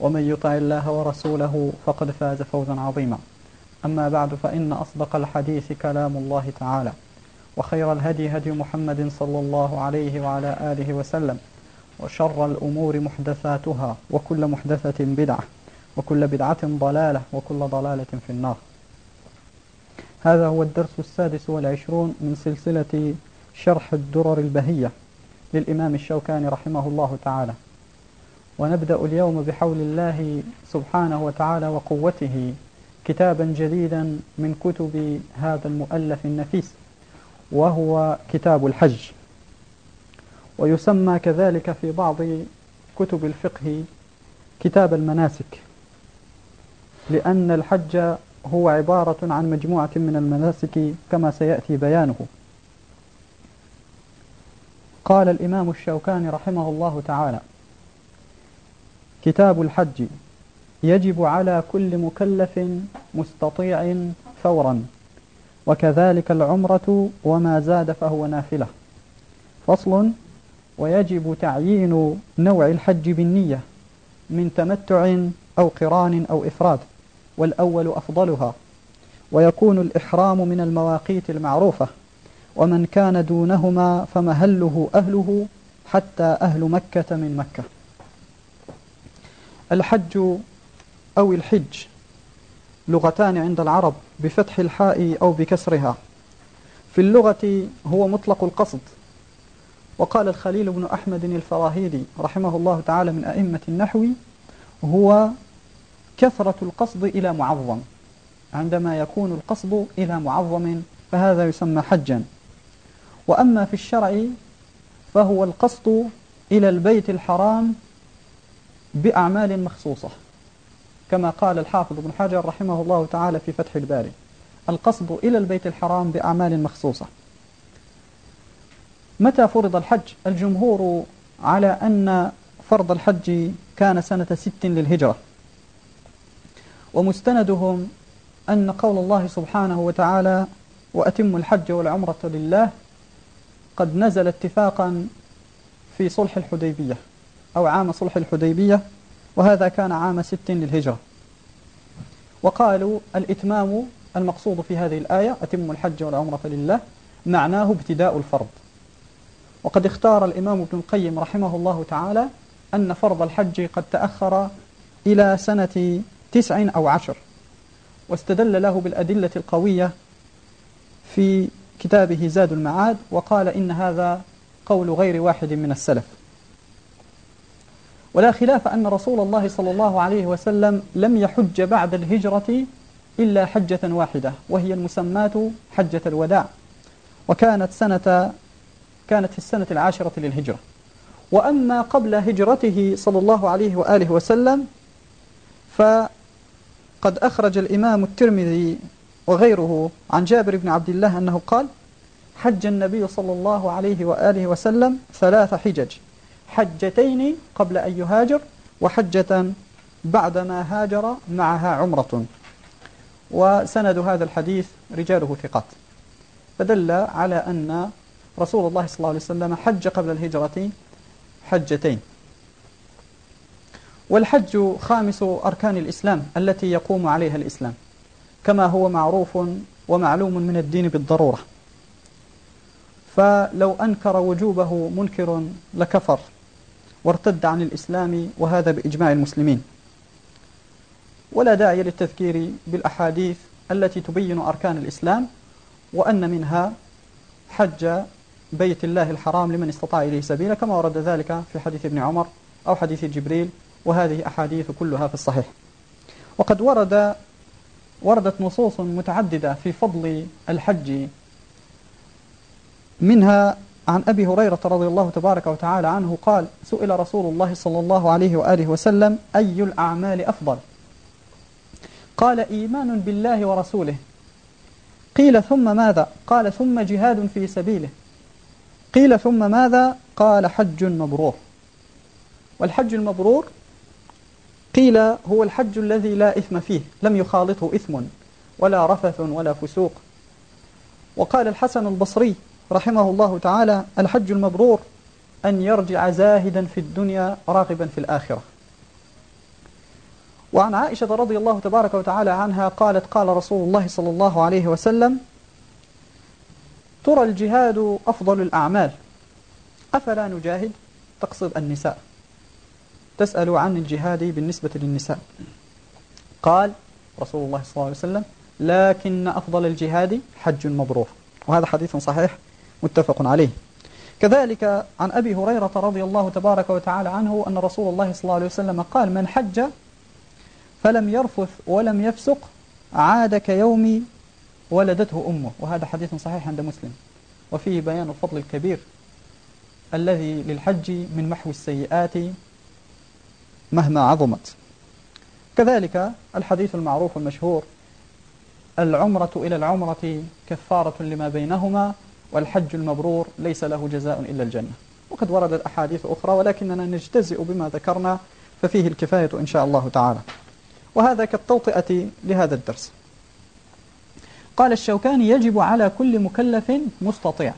ومن يطع الله ورسوله فقد فاز فوزا عظيما. أما بعد فإن أصدق الحديث كلام الله تعالى وخير الهدي هدي محمد صلى الله عليه وعلى آله وسلم وشر الأمور محدثاتها وكل محدثة بدعة وكل بدعة ضلالة وكل ضلالة في النار. هذا هو الدرس السادس والعشرون من سلسلة شرح الدرر البهية للإمام الشوكاني رحمه الله تعالى. ونبدأ اليوم بحول الله سبحانه وتعالى وقوته كتابا جديدا من كتب هذا المؤلف النفيس وهو كتاب الحج. ويسمى كذلك في بعض كتب الفقه كتاب المناسك لأن الحج هو عبارة عن مجموعة من المناسك كما سيأتي بيانه. قال الإمام الشوكاني رحمه الله تعالى كتاب الحج يجب على كل مكلف مستطيع فورا وكذلك العمرة وما زاد فهو نافلة. فصل ويجب تعيين نوع الحج بالنية من تمتع أو قران أو إفراد والأول أفضلها. ويكون الإحرام من المواقيت المعروفة ومن كان دونهما فمهله أهله حتى أهل مكة من مكة. الحج أو الحج لغتان عند العرب بفتح الحاء أو بكسرها. في اللغة هو مطلق القصد. وقال الخليل بن أحمد الفراهيدي رحمه الله تعالى من أئمة النحو هو كثرة القصد إلى معظم. عندما يكون القصد إلى معظم فهذا يسمى حجا. وأما في الشرع فهو القصد إلى البيت الحرام بأعمال مخصوصة كما قال الحافظ ابن حجر رحمه الله تعالى في فتح الباري القصد إلى البيت الحرام بأعمال مخصوصة. متى فرض الحج؟ الجمهور على أن فرض الحج كان سنة ست للهجرة. ومستندهم أن قول الله سبحانه وتعالى وأتم الحج والعمرة لله قد نزل اتفاقا في صلح الحديبية. أو عام صلح الحديبية وهذا كان عام ست للهجرة. وقالوا الإتمام المقصود في هذه الآية أتم الحج والعمرة لله معناه ابتداء الفرض. وقد اختار الإمام ابن القيم رحمه الله تعالى أن فرض الحج قد تأخر إلى سنة تسع أو عشر واستدل له بالأدلة القوية في كتابه زاد المعاد وقال إن هذا قول غير واحد من السلف. ولا خلاف أن رسول الله صلى الله عليه وسلم لم يحج بعد الهجرة إلا حجة واحدة وهي المسماة حجة الوداع. وكانت سنة كانت في السنة العاشرة للهجرة. وأما قبل هجرته صلى الله عليه وآله وسلم فقد أخرج الإمام الترمذي وغيره عن جابر بن عبد الله أنه قال حج النبي صلى الله عليه وآله وسلم ثلاث حجج. حجتين قبل أن يهاجر وحجة بعدما هاجر معها عمرة. وسند هذا الحديث رجاله ثقات. فدل على أن رسول الله صلى الله عليه وسلم حج قبل الهجرة حجتين. والحج خامس أركان الإسلام التي يقوم عليها الإسلام كما هو معروف ومعلوم من الدين بالضرورة. فلو أنكر وجوبه منكر لكفر. وارتد عن الإسلام وهذا بإجماع المسلمين. ولا داعي للتذكير بالأحاديث التي تبين أركان الإسلام وأن منها حج بيت الله الحرام لمن استطاع إليه سبيلا كما ورد ذلك في حديث ابن عمر أو حديث جبريل وهذه أحاديث كلها في الصحيح. وقد ورد وردت نصوص متعددة في فضل الحج منها عن أبي هريرة رضي الله تبارك وتعالى عنه قال سئل رسول الله صلى الله عليه وآله وسلم أي الأعمال أفضل؟ قال إيمان بالله ورسوله. قيل ثم ماذا؟ قال ثم جهاد في سبيله. قيل ثم ماذا؟ قال حج مبرور. والحج المبرور قيل هو الحج الذي لا إثم فيه لم يخالطه إثم ولا رفث ولا فسوق. وقال الحسن البصري رحمه الله تعالى الحج المبرور أن يرجع زاهدا في الدنيا راغبا في الآخرة. وعن عائشة رضي الله تبارك وتعالى عنها قالت قال رسول الله صلى الله عليه وسلم ترى الجهاد أفضل الأعمال. أفلا نجاهد؟ تقصد النساء. تسأل عن الجهاد بالنسبة للنساء. قال رسول الله صلى الله عليه وسلم لكن أفضل الجهاد حج مبرور. وهذا حديث صحيح متفق عليه. كذلك عن أبي هريرة رضي الله تبارك وتعالى عنه أن رسول الله صلى الله عليه وسلم قال من حج فلم يرفث ولم يفسق عاد كيوم ولدته أمه. وهذا حديث صحيح عند مسلم. وفيه بيان الفضل الكبير الذي للحج من محو السيئات مهما عظمت. كذلك الحديث المعروف المشهور العمرة إلى العمرة كفارة لما بينهما والحج المبرور ليس له جزاء إلا الجنة. وقد وردت أحاديث أخرى ولكننا نجتزئ بما ذكرنا ففيه الكفاية إن شاء الله تعالى. وهذا كالتوطئة لهذا الدرس. قال الشوكاني يجب على كل مكلف مستطيع.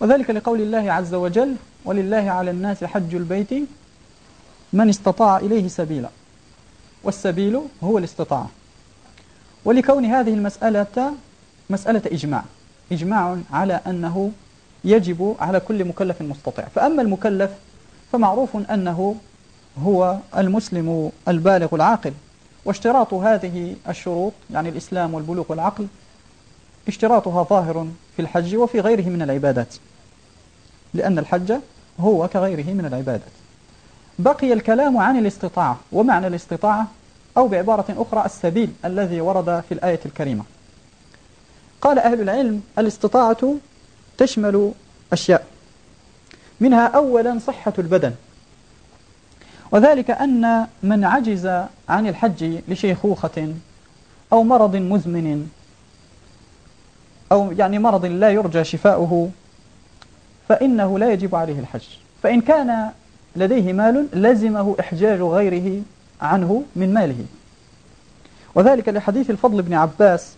وذلك لقول الله عز وجل ولله على الناس حج البيت من استطاع إليه سبيلا والسبيل هو الاستطاعة. ولكون هذه المسألة مسألة إجماع. إجماع على أنه يجب على كل مكلف مستطيع. فأما المكلف فمعروف أنه هو المسلم البالغ العاقل واشتراط هذه الشروط يعني الإسلام والبلوغ والعقل اشتراطها ظاهر في الحج وفي غيره من العبادات لأن الحج هو كغيره من العبادات. بقي الكلام عن الاستطاعة ومعنى الاستطاعة أو بعبارة أخرى السبيل الذي ورد في الآية الكريمة. قال أهل العلم الاستطاعة تشمل أشياء. منها أولا صحة البدن. وذلك أن من عجز عن الحج لشيخوخة أو مرض مزمن أو يعني مرض لا يرجى شفاؤه فإنه لا يجب عليه الحج. فإن كان لديه مال لزمه إحجاج غيره عنه من ماله. وذلك لحديث الفضل بن عباس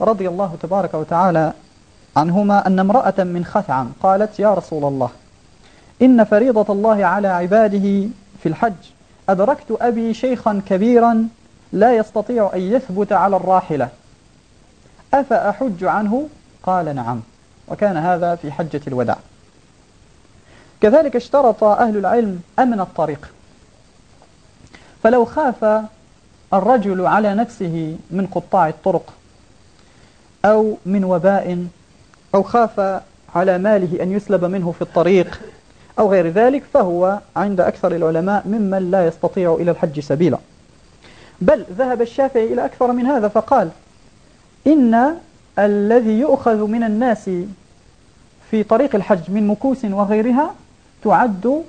رضي الله تبارك وتعالى عنهما أن امرأة من خثعم قالت يا رسول الله إن فريضة الله على عباده في الحج أدركت أبي شيخا كبيرا لا يستطيع أن يثبت على الراحلة أفأحج عنه؟ قال نعم. وكان هذا في حجة الوداع. كذلك اشترط أهل العلم أمن الطريق. فلو خاف الرجل على نفسه من قطاع الطرق أو من وباء أو خاف على ماله أن يسلب منه في الطريق أو غير ذلك فهو عند أكثر العلماء ممن لا يستطيع إلى الحج سبيلا. بل ذهب الشافعي إلى أكثر من هذا فقال إن الذي يؤخذ من الناس في طريق الحج من مكوس وغيرها تعد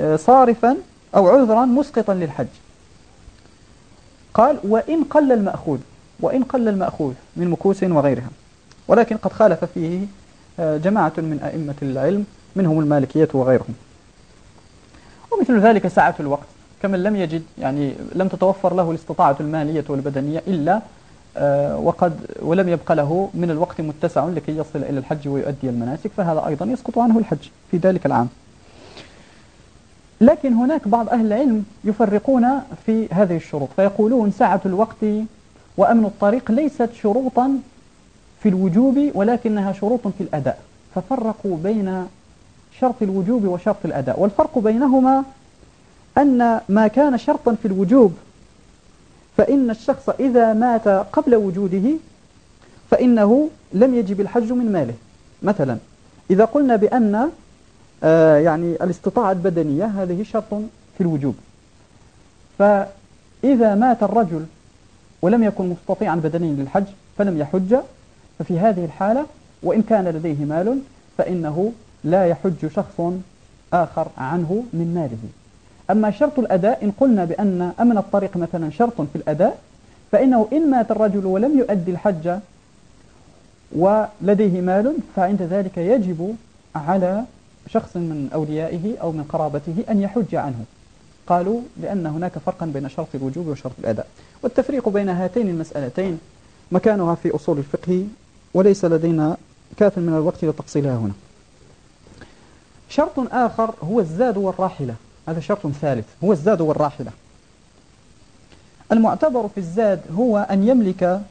آه، صارفا أو عذرا مسقطا للحج. قال وإن قل المأخوذ. وإن قل المأخوذ من مكوس وغيرها. ولكن قد خالف فيه آه، جماعة من أئمة العلم منهم المالكية وغيرهم. ومثل ذلك سعة الوقت. كمن لم يجد يعني لم تتوفر له الاستطاعة المالية والبدنية إلا آه، وقد ولم يبق له من الوقت متسع لكي يصل إلى الحج ويؤدي المناسك فهذا أيضا يسقط عنه الحج في ذلك العام. لكن هناك بعض أهل العلم يفرقون في هذه الشروط فيقولون سعة الوقت وأمن الطريق ليست شروطا في الوجوب ولكنها شروط في الأداء. ففرقوا بين شرط الوجوب وشرط الأداء. والفرق بينهما أن ما كان شرطا في الوجوب فإن الشخص إذا مات قبل وجوده فإنه لم يجب الحج من ماله. مثلا إذا قلنا بأن آه، يعني الاستطاعة البدنية هذه شرط في الوجوب. فإذا مات الرجل ولم يكن مستطيعا بدنيا للحج فلم يحج ففي هذه الحالة وإن كان لديه مال فإنه لا يحج شخص آخر عنه من ماله. أما شرط الأداء إن قلنا بأن أمن الطريق مثلا شرط في الأداء فإنه إن مات الرجل ولم يؤدي الحج ولديه مال فعند ذلك يجب على شخص من أوليائه أو من قرابته أن يحج عنه. قالوا لأن هناك فرقا بين شرط الوجوب وشرط الأداء. والتفريق بين هاتين المسألتين مكانها في أصول الفقه وليس لدينا كاف من الوقت لتفصيلها هنا. شرط آخر هو الزاد والراحلة. هذا شرط ثالث. هو الزاد والراحلة. المعتبر في الزاد هو أن يملك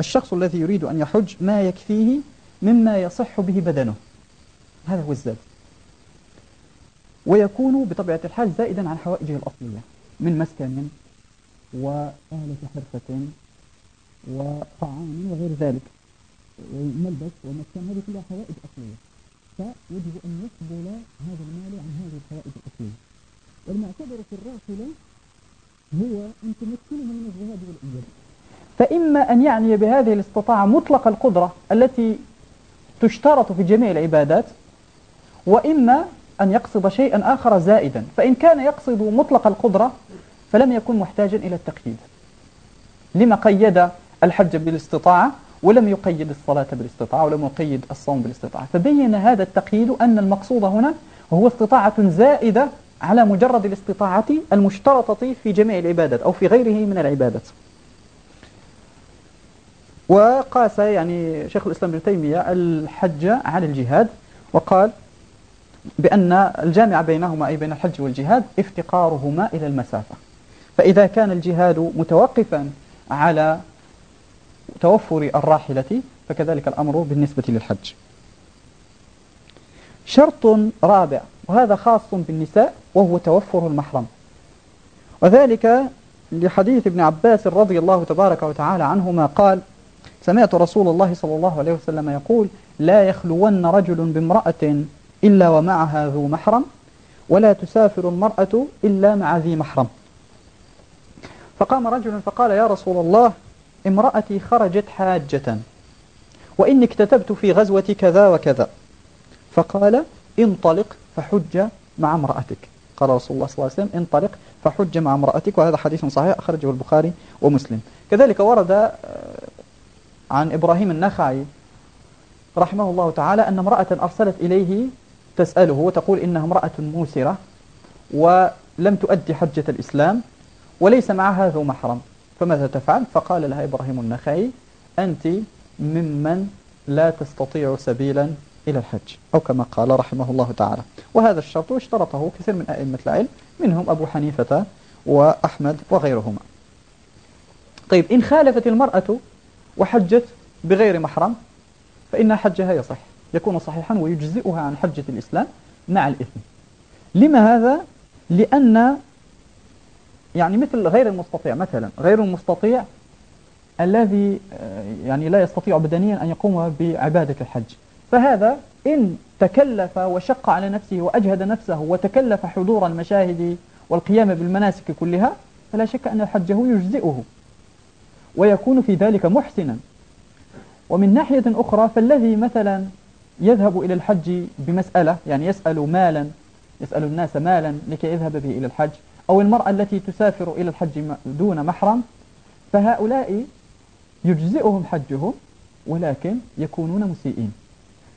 الشخص الذي يريد أن يحج ما يكفيه مما يصح به بدنه. هذا هو الزاد. ويكون بطبيعة الحال زائدا عن حوائجه الأصلية من مسكن وآلة حرفة وطعام وغير ذلك. ملبس ومسكن هذه كلها حوائج أصلية. فيجب أن يقبل هذا المال عن هذه الحوائج الأصلية. والمعتبر في الراحلة هو أن تمكنه من الذهاب والإياب فإما أن يعني بهذه الاستطاعة مطلق القدرة التي تشترط في جميع العبادات وإما أن يقصد شيئا آخر زائدا فإن كان يقصد مطلق القدرة فلم يكن محتاجا إلى التقييد. لما قيد الحج بالاستطاعة ولم يقيد الصلاة بالاستطاعة ولم يقيد الصوم بالاستطاعة فبين هذا التقييد أن المقصود هنا هو استطاعة زائدة على مجرد الاستطاعة المشترطة في جميع العبادات أو في غيره من العبادات. وقاس يعني شيخ الإسلام ابن تيمية الحج على الجهاد وقال بأن الجامع بينهما أي بين الحج والجهاد افتقارهما إلى المسافة. فإذا كان الجهاد متوقفا على توفر الراحلة فكذلك الأمر بالنسبة للحج. شرط رابع وهذا خاص بالنساء وهو توفر المحرم. وذلك لحديث ابن عباس رضي الله تبارك وتعالى عنهما قال سمعت رسول الله صلى الله عليه وسلم يقول لا يخلون رجل بامرأة إلا ومعها ذو محرم ولا تسافر المرأة إلا مع ذي محرم. فقام رجل فقال يا رسول الله امرأتي خرجت حاجة وإني اكتتبت في غزوة كذا وكذا. فقال انطلق فحج مع امرأتك. قال رسول الله صلى الله عليه وسلم انطلق فحج مع امرأتك. وهذا حديث صحيح أخرجه البخاري ومسلم. كذلك ورد آه، عن إبراهيم النخعي رحمه الله تعالى أن امرأة أرسلت إليه تسأله وتقول إنها امرأة موسرة ولم تؤدي حجة الإسلام وليس معها ذو محرم. فماذا تفعل؟ فقال لها إبراهيم النخعي أنت ممن لا تستطيع سبيلا إلى الحج أو كما قال رحمه الله تعالى. وهذا الشرط اشترطه كثير من أئمة العلم منهم أبو حنيفة وأحمد وغيرهما. طيب إن خالفت المرأة وحجت بغير محرم فإن حجها يصح. يكون صحيحا ويجزئها عن حجة الإسلام مع الإثم. لما هذا؟ لأن يعني مثل غير المستطيع مثلا غير المستطيع الذي آه، يعني لا يستطيع بدنيا أن يقوم بعبادة الحج. فهذا إن تكلف وشق على نفسه وأجهد نفسه وتكلف حضور المشاهد والقيام بالمناسك كلها فلا شك أن حجه يجزئه ويكون في ذلك محسنا. ومن ناحية أخرى فالذي مثلا يذهب إلى الحج بمسألة يعني يسأل مالا يسأل الناس مالا لكي يذهب به إلى الحج أو المرأة التي تسافر إلى الحج دون محرم فهؤلاء يجزئهم حجهم ولكن يكونون مسيئين.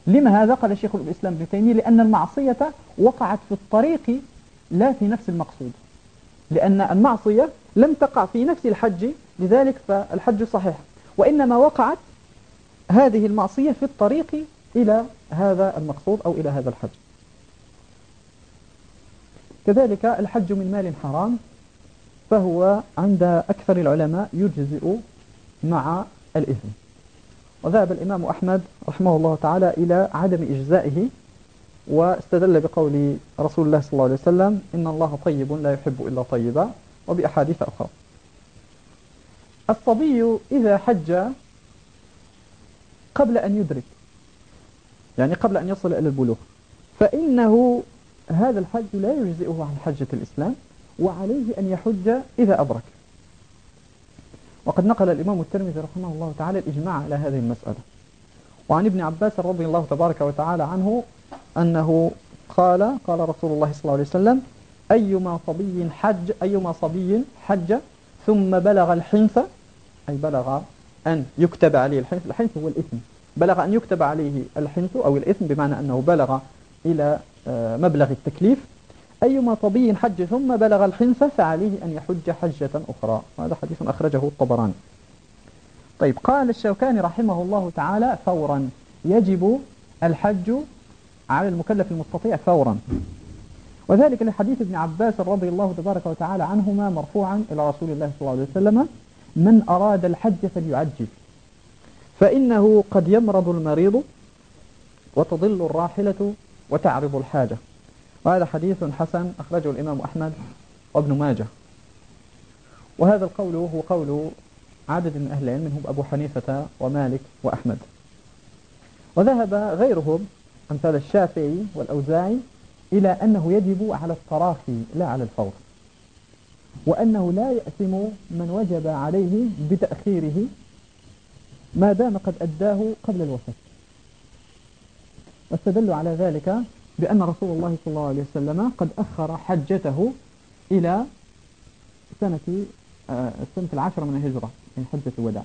لما هذا؟ قال شيخ الإسلام ابن تيمية لأن المعصية وقعت في الطريق لا في نفس المقصود. لأن المعصية لم تقع في نفس الحج لذلك فالحج صحيح. وإنما وقعت هذه المعصية في الطريق إلى هذا المقصود أو إلى هذا الحج كذلك الحج من مال حرام فهو عند أكثر العلماء يجزئ مع الإثم. وذهب الإمام أحمد رحمه الله تعالى إلى عدم إجزائه واستدل بقول رسول الله صلى الله عليه وسلم إن الله طيب لا يحب إلا طيبا وبأحاديث أخرى. الصبي إذا حج قبل أن يدرك يعني قبل أن يصل إلى البلوغ. فإنه هذا الحج لا يجزئه عن حجة الإسلام وعليه أن يحج إذا أدرك. وقد نقل الإمام الترمذي رحمه الله تعالى الإجماع على هذه المسألة. وعن ابن عباس رضي الله تبارك وتعالى عنه أنه قال قال رسول الله صلى الله عليه وسلم أيما صبي حج أيما صبي حج ثم بلغ الحنث أي بلغ أن يكتب عليه الحنث. الحنث هو الإثم. بلغ أن يكتب عليه الحنث أو الإثم بمعنى أنه بلغ إلى آه، مبلغ التكليف. أيما صبي حج ثم بلغ الحنث فعليه أن يحج حجة أخرى. وهذا حديث أخرجه الطبراني. طيب قال الشوكاني رحمه الله تعالى فورا يجب الحج على المكلف المستطيع فورا. وذلك لحديث ابن عباس رضي الله تبارك وتعالى عنهما مرفوعا إلى رسول الله صلى الله عليه وسلم من أراد الحج فليعجل. فإنه قد يمرض المريض وتضل الراحلة وتعرض الحاجة. وهذا حديث حسن أخرجه الإمام أحمد وابن ماجه. وهذا القول هو قول عدد من أهل العلم منهم أبو حنيفة ومالك وأحمد. وذهب غيرهم أمثال الشافعي والأوزاعي إلى أنه يجب على التراخي لا على الفور وأنه لا يأثم من وجب عليه بتأخيره ما دام قد أداه قبل الوفاة. واستدلوا على ذلك بأن رسول الله صلى الله عليه وسلم قد أخر حجته إلى سنة آه، السنة العاشرة من الهجرة من حجة الوداع.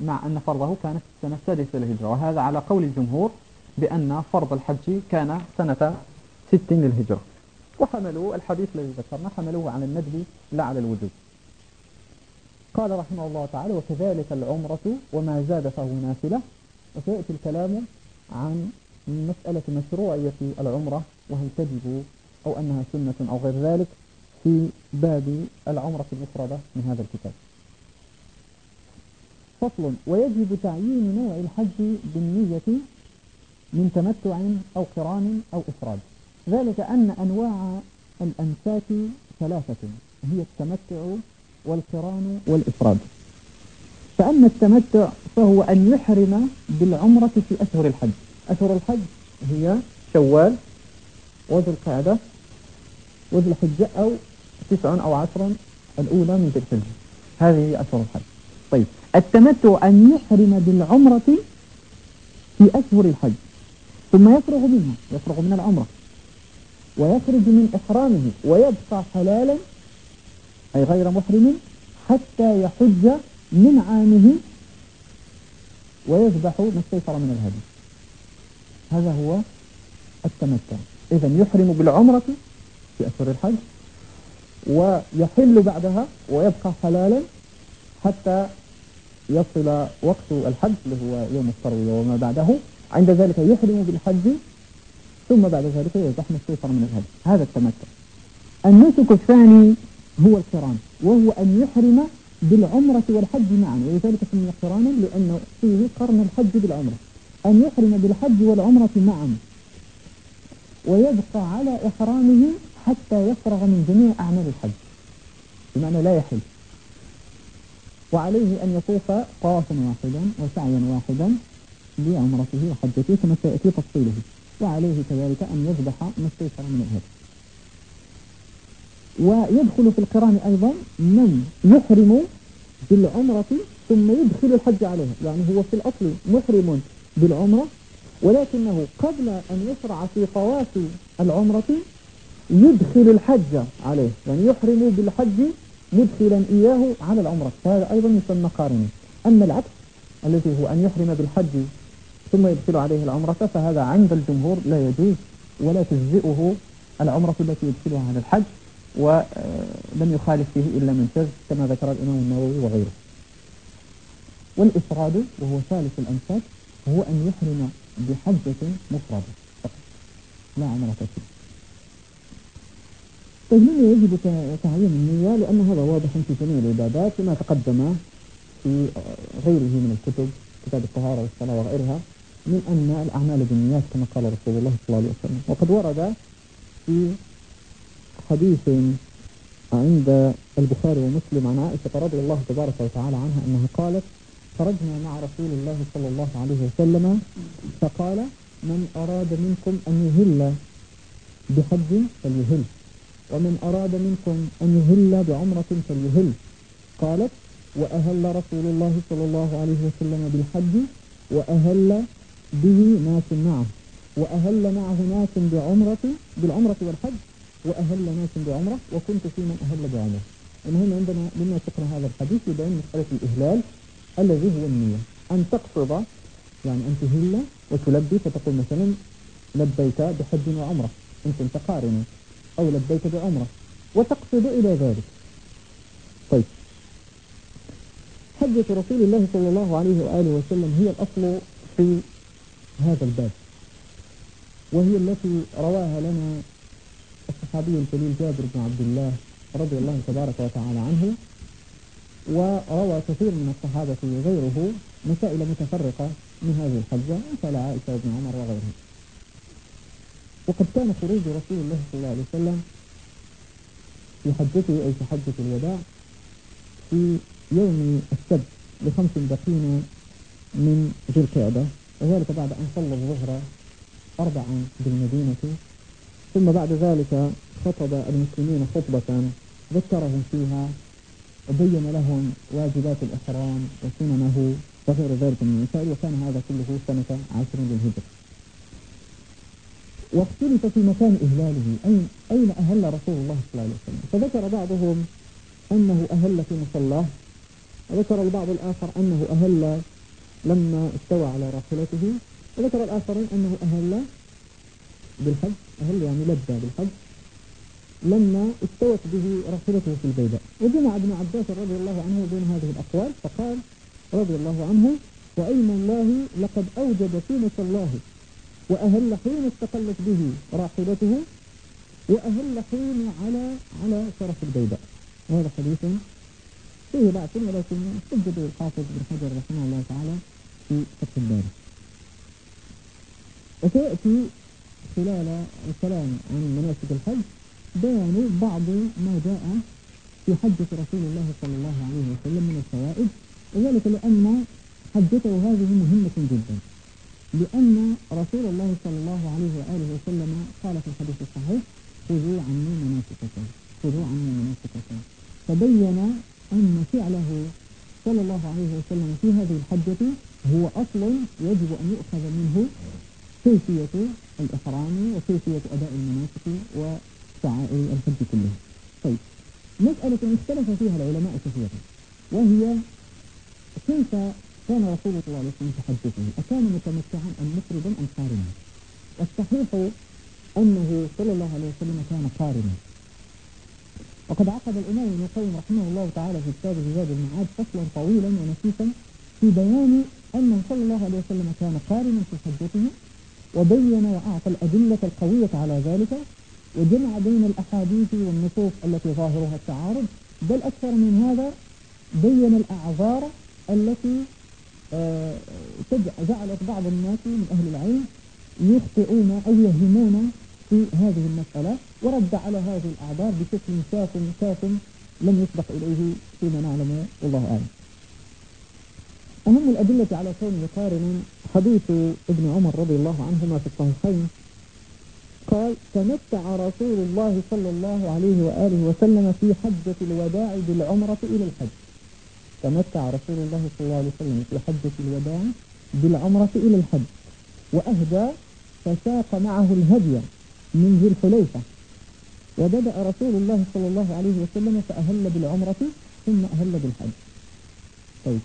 مع أن فرضه كانت السنة السادسة للهجرة وهذا على قول الجمهور بأن فرض الحج كان سنة ست للهجرة وحملوا الحديث الذي ذكرنا حملوه على الندب لا على الوجوب قال رحمه الله تعالى وكذلك العمرة وما زاد فهو نافلة. وسيأتي الكلام عن مسألة مشروعية العمرة وهل تجب أو أنها سنة أو غير ذلك في باب العمرة المفردة من هذا الكتاب. فصل ويجب تعيين نوع الحج بالنية من تمتع أو قران أو إفراد. ذلك أن أنواع الأنساك ثلاثة هي التمتع والقران والإفراد. فأما التمتع فهو أن يحرم بالعمرة في أشهر الحج. أشهر الحج هي شوال وذو القعدة وذو الحجة أو تسع أو عشر الأولى من ذي الحجة. هذه هي أشهر الحج. طيب التمتع أن يحرم بالعمرة في أشهر الحج. ثم يفرغ منها يفرغ من العمرة ويخرج من إحرامه ويبقى حلالا أي غير محرم حتى يحج من عامه ويذبح ما استيسر من الهدي. هذا هو التمتع. إذا يحرم بالعمرة في أشهر الحج ويحل بعدها ويبقى حلالا حتى يصل وقت الحج اللي هو يوم التروية وما بعده. عند ذلك يحرم بالحج ثم بعد ذلك يذبح ما استيسر من الهدي. هذا التمتع. النسك الثاني هو القران وهو أن يحرم بالعمرة والحج معا ولذلك سمي قرانا لأنه فيه قرن الحج بالعمرة. أن يحرم بالحج والعمرة معا ويبقى على إحرامه حتى يفرغ من جميع أعمال الحج. بمعنى لا يحل. وعليه أن يطوف طوافا واحدا وسعيا واحدا لعمرته وحجته كما سيأتي تفصيله. وعليه كذلك أن يذبح ما من الهدي ويدخل في القران أيضا من يحرم بالعمرة ثم يدخل الحج عليها. يعني هو في الأصل محرم بالعمرة ولكنه قبل أن يشرع في طواف العمرة يدخل الحج عليه. يعني يحرم بالحج مدخلا إياه على العمرة. فهذا أيضا يسمى قارنا أما العكس الذي هو أن يحرم بالحج ثم يدخل عليه العمرة فهذا عند الجمهور لا يجوز ولا تجزئه العمرة التي يدخلها على الحج. ولم يخالف فيه إلا من شذ كما ذكر الإمام النووي وغيره. والإفراد وهو ثالث الأنساك هو أن يحرم بحجة مفردة لا عمرة فيه. طيب يجب تعيين النية؟ لأن هذا واضح في جميع العبادات كما تقدم في غيره من الكتب كتاب الطهارة والصلاة وغيرها من أن الأعمال بالنيات كما قال رسول الله صلى الله عليه وسلم. وقد ورد في حديث عند البخاري ومسلم عن عائشة رضي الله تبارك وتعالى عنها أنها قالت خرجنا مع رسول الله صلى الله عليه وسلم فقال من أراد منكم أن يهل بحج فليهل ومن أراد منكم أن يهل بعمرة فليهل. قالت وأهل رسول الله صلى الله عليه وسلم بالحج وأهل به ناس معه وأهل معه ناس بعمرة بالعمرة والحج. وأهل ناس بعمرة وكنت في من أهل بعمرة. المهم عندنا لما تقرأ هذا الحديث يبين مسألة الإهلال الذي هو النية. أن تقصد يعني أن تهل وتلبي فتقول مثلا لبيت بحج وعمرة. إن كنت قارنا أو لبيت بعمرة. وتقصد إلى ذلك. طيب. حجة رسول الله صلى الله عليه وآله وسلم هي الأصل في هذا الباب. وهي التي رواها لنا الصحابي الجليل جابر بن عبد الله رضي الله تبارك وتعالى عنه وروى كثير من الصحابة وغيره مسائل متفرقة من هذه الحجة مثل عائشة وابن عمر وغيرهم. وقد كان خروج رسول الله صلى الله عليه وسلم في حجته أي في حجة الوداع في يوم السبت لخمس بقين من ذي القعدة وذلك بعد أن صلى الظهر أربعا بالمدينة. ثم بعد ذلك خطب المسلمين خطبة ذكرهم فيها وبين لهم واجبات الإحرام وسننه وغير ذلك من المسائل وكان هذا كله سنة عشر للهجرة. واختلف في مكان إهلاله أين أين أهل رسول الله صلى الله عليه وسلم؟ فذكر بعضهم أنه أهل في مصلاه وذكر البعض الآخر أنه أهل لما استوى على راحلته وذكر الآخرين أنه أهل بالحج. أهل يعني لبى بالحج؟ لما استوت به راحلته في البيداء. وجمع ابن عباس رضي الله عنه بين هذه الأقوال فقال رضي الله عنه وأيم الله لقد أوجد في مصلاه وأهل حين استقلت به راحلته؟ وأهل حين على على شرف البيداء. وهذا حديث فيه بأس ولكن سجد الحافظ بن حجر رحمه الله تعالى في فتح الباري. وسيأتي خلال الكلام عن مناسك الحج بيان بعض ما جاء في حجة رسول الله صلى الله عليه وسلم من الفوائد وذلك لأن حجته هذه مهمة جدا. لأن رسول الله صلى الله عليه وآله وسلم قال في الحديث الصحيح خذوا عني مناسككم خذوا عني مناسككم. فبين أن فعله صلى الله عليه وسلم في هذه الحجة هو أصل يجب أن يؤخذ منه كيفية الإحرام وكيفية أداء المناسك وشعائر الحج كلها طيب مسألة اختلف فيها العلماء كثيرا وهي كيف كان رسول الله عليه وسلم حجته أكان متمتعا أم مفردا أم قارنا؟ والصحيح أنه صلى الله عليه وسلم كان قارنا. وقد عقد الإمام ابن القيم رحمه الله تعالى في كتابه زاد المعاد فصلا طويلا ونفيسا في بيان أنه صلى الله عليه وسلم كان قارنا في حجته وبين وأعطى الأدلة القوية على ذلك وجمع بين الأحاديث والنصوص التي ظاهرها التعارض بل أكثر من هذا بين الأعذار التي آه، جعلت بعض الناس من أهل العلم يخطئون أو يهمون في هذه المسألة ورد على هذه الأعذار بشكل كاف كاف لم يسبق إليه فيما نعلم والله أعلم. أهم الأدلة على كونه قارنا حديث ابن عمر رضي الله عنهما في الصحيحين. قال تمتع رسول الله صلى الله عليه وآله وسلم في حجة الوداع بالعمرة إلى الحج. تمتع رسول الله صلى الله عليه وسلم في حجة الوداع بالعمرة إلى الحج وأهدى فساق معه الهدي من ذي الحليفة. وبدأ رسول الله صلى الله عليه وسلم فأهل بالعمرة ثم أهل بالحج. طيب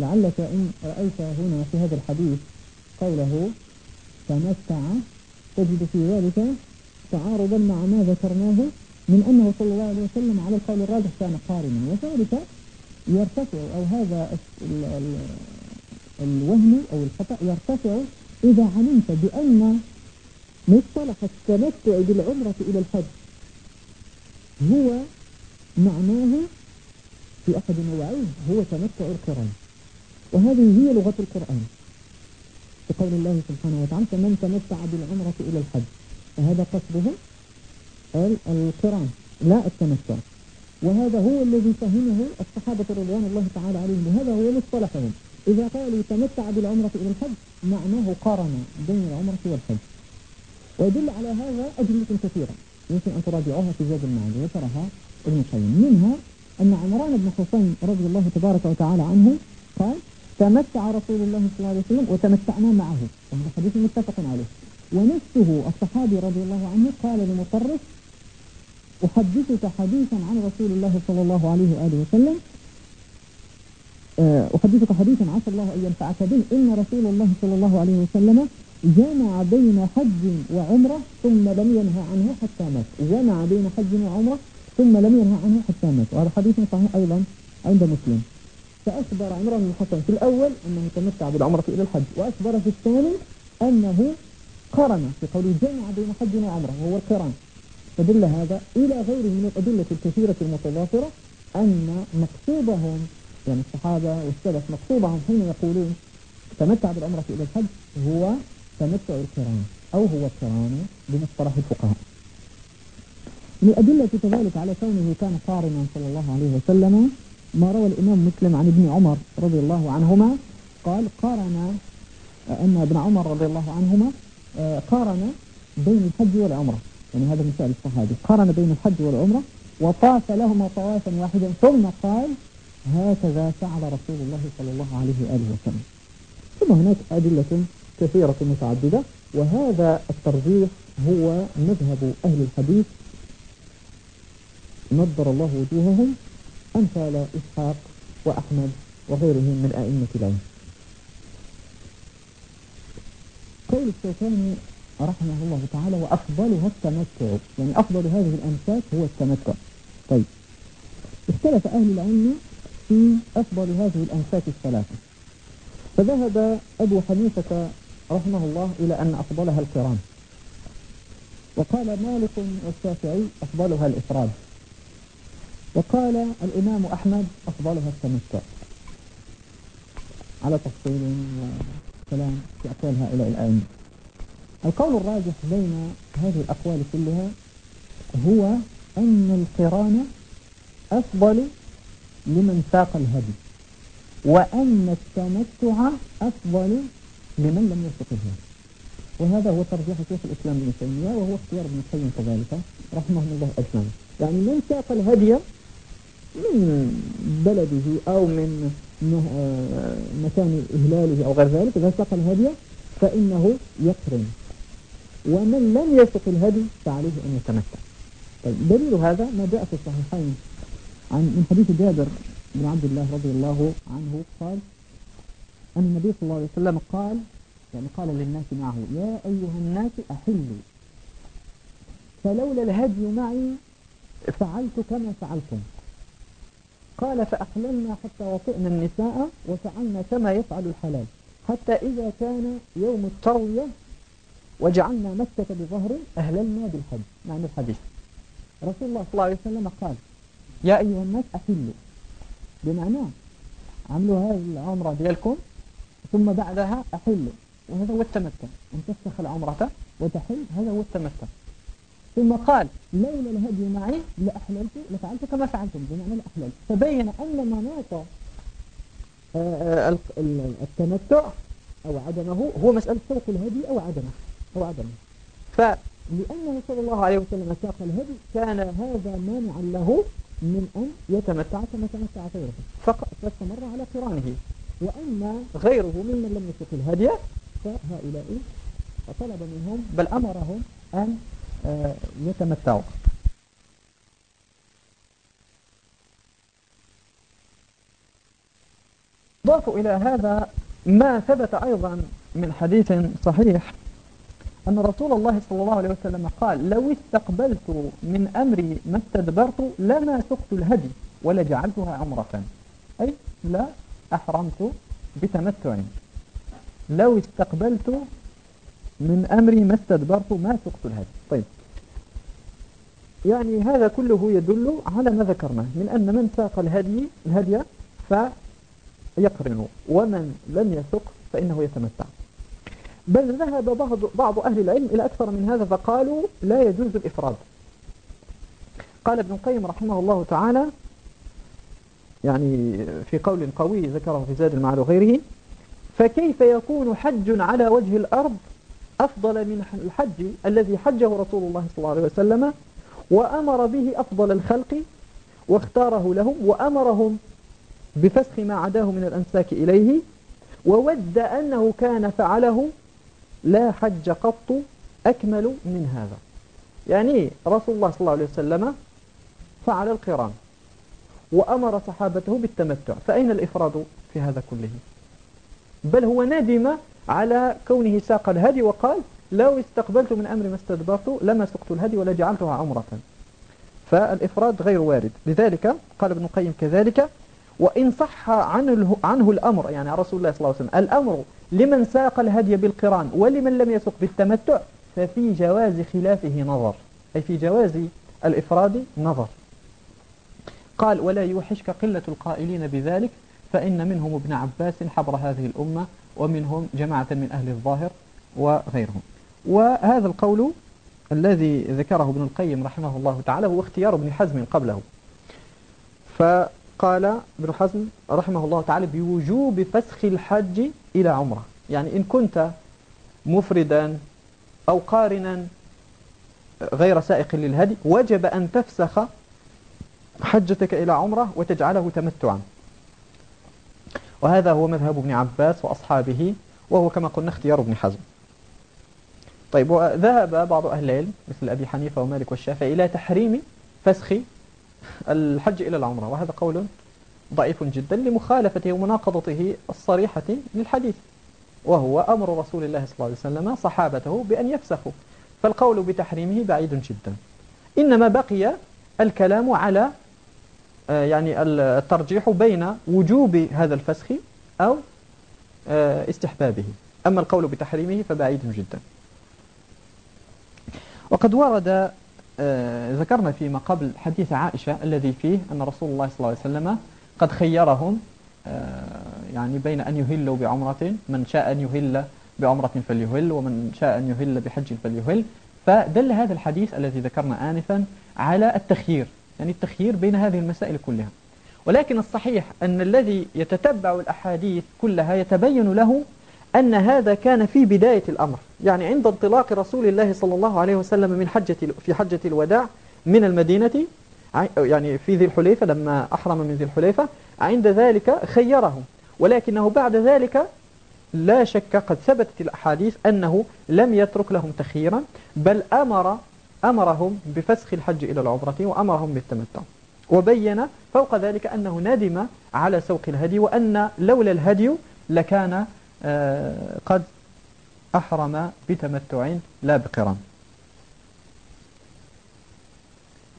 لعلك إن رأيت هنا في هذا الحديث قوله تمتع تجد في ذلك تعارضا مع ما ذكرناه من أنه صلى الله عليه وسلم على القول الراجح كان قارنا وذلك يرتفع أو هذا الوهم أو الخطأ يرتفع إذا علمت بأن مصطلح التمتع بالعمرة إلى الحج هو معناه في أحد النوعين هو تمتع القرآن. وهذه هي لغة القرآن. بقول الله سبحانه وتعالى فمن تمتع بالعمرة إلى الحج فهذا قصده القرآن لا التمتع. وهذا هو الذي فهمه الصحابة رضوان الله تعالى عليهم وهذا هو مصطلحهم إذا قالوا تمتع بالعمرة إلى الحج معناه قارن بين العمرة والحج. ويدل على هذا أدلة كثيرة. يمكن أن تراجعوها في زاد المعاد وذكرها ابن القيم. منها أن عمران بن حسين رضي الله تبارك وتعالى عنه قال تمتع رسول الله صلى الله عليه وسلم وتمتعنا معه. وهذا حديث متفق عليه. ونفسه الصحابي رضي الله عنه قال لمطرف أحدثك حديثا عن رسول الله صلى الله عليه وآله وسلم. آه، أحدثك حديثا عسى الله أن ينفعك به. إن رسول الله صلى الله عليه وسلم جمع بين حج وعمرة ثم لم ينهى عنه حتى مات. جمع بين حج وعمرة ثم لم ينهى عنه حتى مات. وهذا حديث صحيح أيضا عند مسلم. فأخبر عمران بن الحسن في الأول أنه تمتع بالعمرة إلى الحج وأخبر في الثاني أنه قرن في قوله جمع بين حج وعمرة وهو القران. فدل هذا إلى غيره من الأدلة الكثيرة المتضافرة أن مقصودهم يعني الصحابة والسلف مقصودهم حين يقولون تمتع بالعمرة إلى الحج هو تمتع القران أو هو القران بمصطلح الفقهاء. من الأدلة كذلك على كونه كان قارنا صلى الله عليه وسلم ما روى الإمام مسلم عن ابن عمر رضي الله عنهما؟ قال قارن أن ابن عمر رضي الله عنهما آه، قارن بين الحج والعمرة. يعني هذا مثال الصحابي. قارن بين الحج والعمرة وطاف لهما طوافا واحدا ثم قال هكذا فعل رسول الله صلى الله عليه وآله وسلم. ثم هناك أدلة كثيرة متعددة وهذا الترجيح هو مذهب أهل الحديث. نضر الله وجوههم أمثال إسحاق وأحمد وغيرهم من أئمة العلم. قول الشيطاني رحمه الله تعالى وأفضلها التمتع. يعني أفضل هذه الأمساك هو التمتع. طيب. اختلف أهل العلم في أفضل هذه الأمساك الثلاثة. فذهب أبو حنيفة رحمه الله إلى أن أفضلها القران وقال مالك والشافعي أفضلها الإفراد. وقال الإمام أحمد أفضلها التمتع. على تفصيل وكلام في أقوال هؤلاء الأئمة القول الراجح بين هذه الأقوال كلها هو أن القران أفضل لمن ساق الهدي وأن التمتع أفضل لمن لم يسق الهدي. وهذا هو ترجيح شيخ الإسلام ابن تيمية وهو اختيار ابن القيم كذلك رحمه الله أجمعين. يعني من ساق الهدي من بلده أو من مكان إهلاله أو غير ذلك إذا ساق الهدي فإنه يقرن. ومن لم يسق الهدي فعليه أن يتمتع طيب دليل هذا ما جاء في الصحيحين عن من حديث جابر بن عبد الله رضي الله عنه قال أن النبي صلى الله عليه وسلم قال يعني قال للناس معه يا أيها الناس أحلوا. فلولا الهدي معي فعلت كما فعلتم. قال فأحللنا حتى وطئنا النساء وفعلنا كما يفعل الحلال. حتى إذا كان يوم التروية وجعلنا مكة بظهر أهللنا بالحج. معنى الحديث. رسول الله صلى الله عليه وسلم قال يا أيها الناس أحلوا. بمعنى عملوا هذه العمرة ديالكم ثم بعدها أحلوا. وهذا هو التمتع. أن تفسخ العمرة وتحل هذا هو التمتع. ثم قال لولا الهدي معي لأحللت لفعلت كما فعلتم بمعنى الأحلال. فبين أن مناط آه، آه، التمتع أو عدمه هو مسألة سوق الهدي أو عدمه أو عدمه. فلأنه صلى الله عليه وسلم ساق الهدي كان هذا مانعا له من أن يتمتع كما تمتع غيره. فاستمر على قرانه. وأما غيره ممن لم يسق الهدي فهؤلاء فطلب منهم بل أمرهم أن يتمتعوا. ضاف إلى هذا ما ثبت أيضا من حديث صحيح أن رسول الله صلى الله عليه وسلم قال لو استقبلت من أمري ما استدبرت لما سقت الهدي ولجعلتها عمرة. أي لا أحرمت بتمتع. لو استقبلت من أمري ما استدبرت ما سقت الهدي. طيب. يعني هذا كله يدل على ما ذكرناه من أن من ساق الهدي الهدي فيقرن ومن لم يسق فإنه يتمتع. بل ذهب بعض, بعض أهل العلم إلى أكثر من هذا فقالوا لا يجوز الإفراد. قال ابن القيم رحمه الله تعالى يعني في قول قوي ذكره في زاد المعاد وغيره فكيف يكون حج على وجه الأرض أفضل من الحج الذي حجه رسول الله صلى الله عليه وسلم وأمر به أفضل الخلق واختاره لهم وأمرهم بفسخ ما عداه من الأنساك إليه وود أنه كان فعله لا حج قط أكمل من هذا. يعني رسول الله صلى الله عليه وسلم فعل القران وأمر صحابته بالتمتع فأين الإفراد في هذا كله؟ بل هو ندم على كونه ساق الهدي وقال لو استقبلت من أمر ما استدبرت لما سقت الهدي ولا جعلتها عمرة. فالإفراد غير وارد. لذلك قال ابن القيم كذلك وإن صح عنه, عنه الأمر يعني رسول الله صلى الله عليه وسلم الأمر لمن ساق الهدي بالقران ولمن لم يسق بالتمتع ففي جواز خلافه نظر. أي في جواز الإفراد نظر. قال ولا يوحشك قلة القائلين بذلك فإن منهم ابن عباس حبر هذه الأمة ومنهم جماعة من أهل الظاهر وغيرهم. وهذا القول الذي ذكره ابن القيم رحمه الله تعالى هو اختيار ابن حزم قبله. فقال ابن حزم رحمه الله تعالى بوجوب فسخ الحج إلى عمرة. يعني إن كنت مفردا أو قارنا غير سائق للهدي وجب أن تفسخ حجتك إلى عمرة وتجعله تمتعا. وهذا هو مذهب ابن عباس وأصحابه وهو كما قلنا اختيار ابن حزم. طيب وذهب بعض أهل العلم مثل أبي حنيفة ومالك والشافعي إلى تحريم فسخ الحج إلى العمرة وهذا قول ضعيف جدا لمخالفته ومناقضته الصريحة للحديث. وهو أمر رسول الله صلى الله عليه وسلم صحابته بأن يفسخوا فالقول بتحريمه بعيد جدا. إنما بقي الكلام على يعني الترجيح بين وجوب هذا الفسخ أو آه، استحبابه. أما القول بتحريمه فبعيد جدا. وقد ورد آه، ذكرنا فيما قبل حديث عائشة الذي فيه أن رسول الله صلى الله عليه وسلم قد خيرهم يعني بين أن يهلوا بعمرة من شاء أن يهل بعمرة فليهل ومن شاء أن يهل بحج فليهل. فدل هذا الحديث الذي ذكرنا آنفا على التخيير. يعني التخيير بين هذه المسائل كلها. ولكن الصحيح أن الذي يتتبع الأحاديث كلها يتبين له أن هذا كان في بداية الأمر. يعني عند انطلاق رسول الله صلى الله عليه وسلم من حجة في حجة الوداع من المدينة يعني في ذي الحليفة لما أحرم من ذي الحليفة عند ذلك خيرهم ولكنه بعد ذلك لا شك قد ثبتت الأحاديث أنه لم يترك لهم تخييرا بل أمر أمرهم بفسخ الحج إلى العمرة وأمرهم بالتمتع. وبين فوق ذلك أنه ندم على سوق الهدي وأن لولا الهدي لكان آه، قد أحرم بتمتع لا بقران.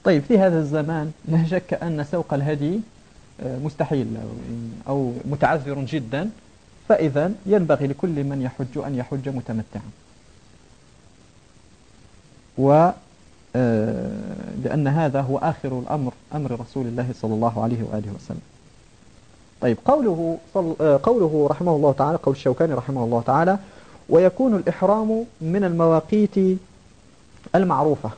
طيب في هذا الزمان لا شك أن سوق الهدي آه، مستحيل أو متعذر جدا. فإذا ينبغي لكل من يحج أن يحج متمتعا. لأن هذا هو آخر الأمر أمر رسول الله صلى الله عليه وآله وسلم. طيب قوله, صل... آه، قوله رحمه الله تعالى قول الشوكاني رحمه الله تعالى ويكون الإحرام من المواقيت المعروفة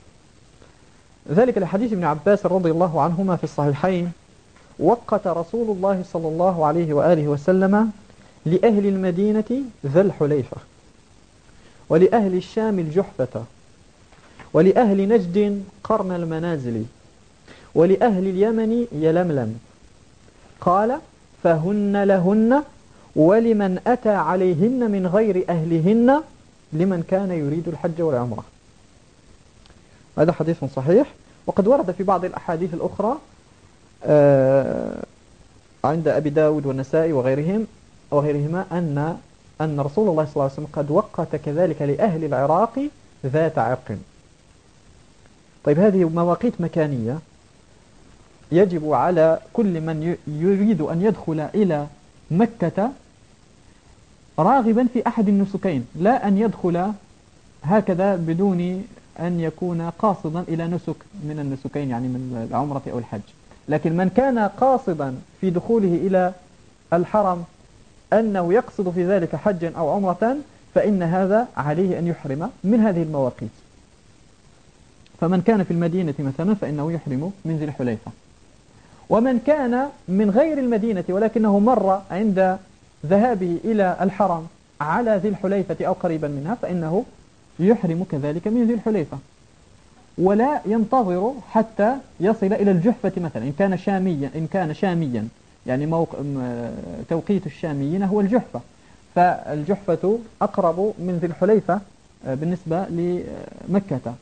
ذلك لحديث ابن عباس رضي الله عنهما في الصحيحين وقت رسول الله صلى الله عليه وآله وسلم لأهل المدينة ذا الحليفة ولأهل الشام الجحفة ولأهل نجد قرن المنازل ولأهل اليمن يلملم. قال فهن لهن ولمن أتى عليهن من غير أهلهن لمن كان يريد الحج والعمرة. هذا حديث صحيح. وقد ورد في بعض الأحاديث الأخرى آه، عند أبي داود والنسائي وغيرهم وغيرهما أن أن رسول الله صلى الله عليه وسلم قد وقت كذلك لأهل العراق ذات عرق. طيب هذه مواقيت مكانية يجب على كل من يريد أن يدخل إلى مكة راغبا في أحد النسكين لا أن يدخل هكذا بدون أن يكون قاصدا إلى نسك من النسكين يعني من العمرة أو الحج. لكن من كان قاصدا في دخوله إلى الحرم أنه يقصد في ذلك حجا أو عمرة فإن هذا عليه أن يحرم من هذه المواقيت. فمن كان في المدينة مثلا فإنه يحرم من ذي الحليفة. ومن كان من غير المدينة ولكنه مر عند ذهابه إلى الحرم على ذي الحليفة أو قريبا منها فإنه يحرم كذلك من ذي الحليفة. ولا ينتظر حتى يصل إلى الجحفة مثلا إن كان شاميا إن كان شاميا. يعني موق... توقيت الشاميين هو الجحفة. فالجحفة أقرب من ذي الحليفة بالنسبة لمكة.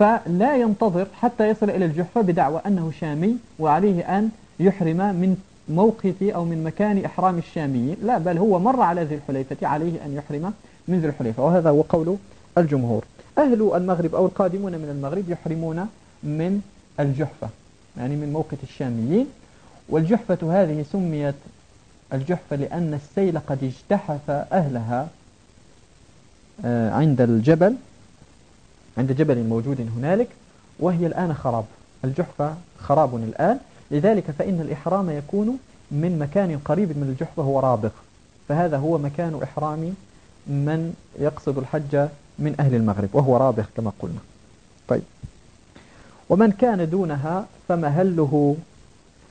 فلا ينتظر حتى يصل إلى الجحفة بدعوى أنه شامي وعليه أن يحرم من موقف أو من مكان إحرام الشامي. لا بل هو مر على ذي الحليفة عليه أن يحرم من ذي الحليفة. وهذا هو قول الجمهور. أهل المغرب أو القادمون من المغرب يحرمون من الجحفة يعني من موقف الشاميين والجحفة هذه سميت الجحفة لأن السيل قد اجتحف أهلها آه، عند الجبل. عند جبل موجود هنالك وهي الآن خراب. الجحفة خراب الآن. لذلك فإن الإحرام يكون من مكان قريب من الجحفة هو رابغ. فهذا هو مكان إحرام من يقصد الحج من أهل المغرب وهو رابغ كما قلنا. طيب. ومن كان دونها فمهله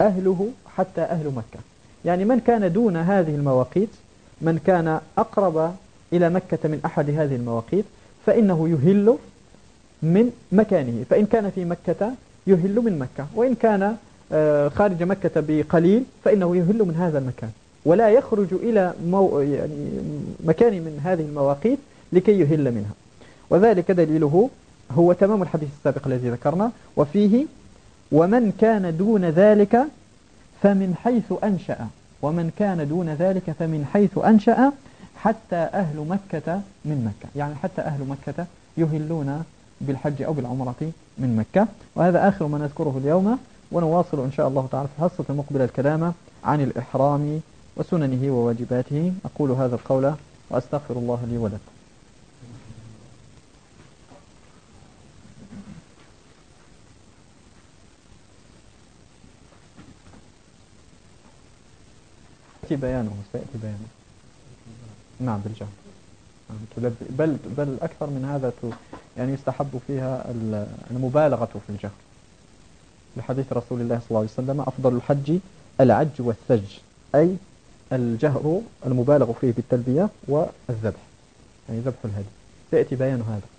أهله حتى أهل مكة. يعني من كان دون هذه المواقيت من كان أقرب إلى مكة من أحد هذه المواقيت فإنه يهل من مكانه. فإن كان في مكة يهل من مكة. وإن كان آه، خارج مكة بقليل فإنه يهل من هذا المكان. ولا يخرج إلى مو يعني مكان من هذه المواقيت لكي يهل منها. وذلك دليله هو تمام الحديث السابق الذي ذكرنا. وفيه ومن كان دون ذلك فمن حيث أنشأ. ومن كان دون ذلك فمن حيث أنشأ حتى أهل مكة من مكة. يعني حتى أهل مكة يهلون بالحج أو بالعمرة من مكة. وهذا آخر ما نذكره اليوم ونواصل إن شاء الله تعالى في الحصة المقبلة الكلام عن الإحرام وسننه وواجباته. أقول هذا القول وأستغفر الله لي ولكم. سيأتي بيانه سيأتي بيانه. نعم بالجهر نعم، بل بل أكثر من هذا يعني يستحب فيها المبالغة في الجهر لحديث رسول الله صلى الله عليه وسلم أفضل الحج العج والثج أي الجهر المبالغ فيه بالتلبية والذبح يعني ذبح الهدي. سيأتي بيان هذا.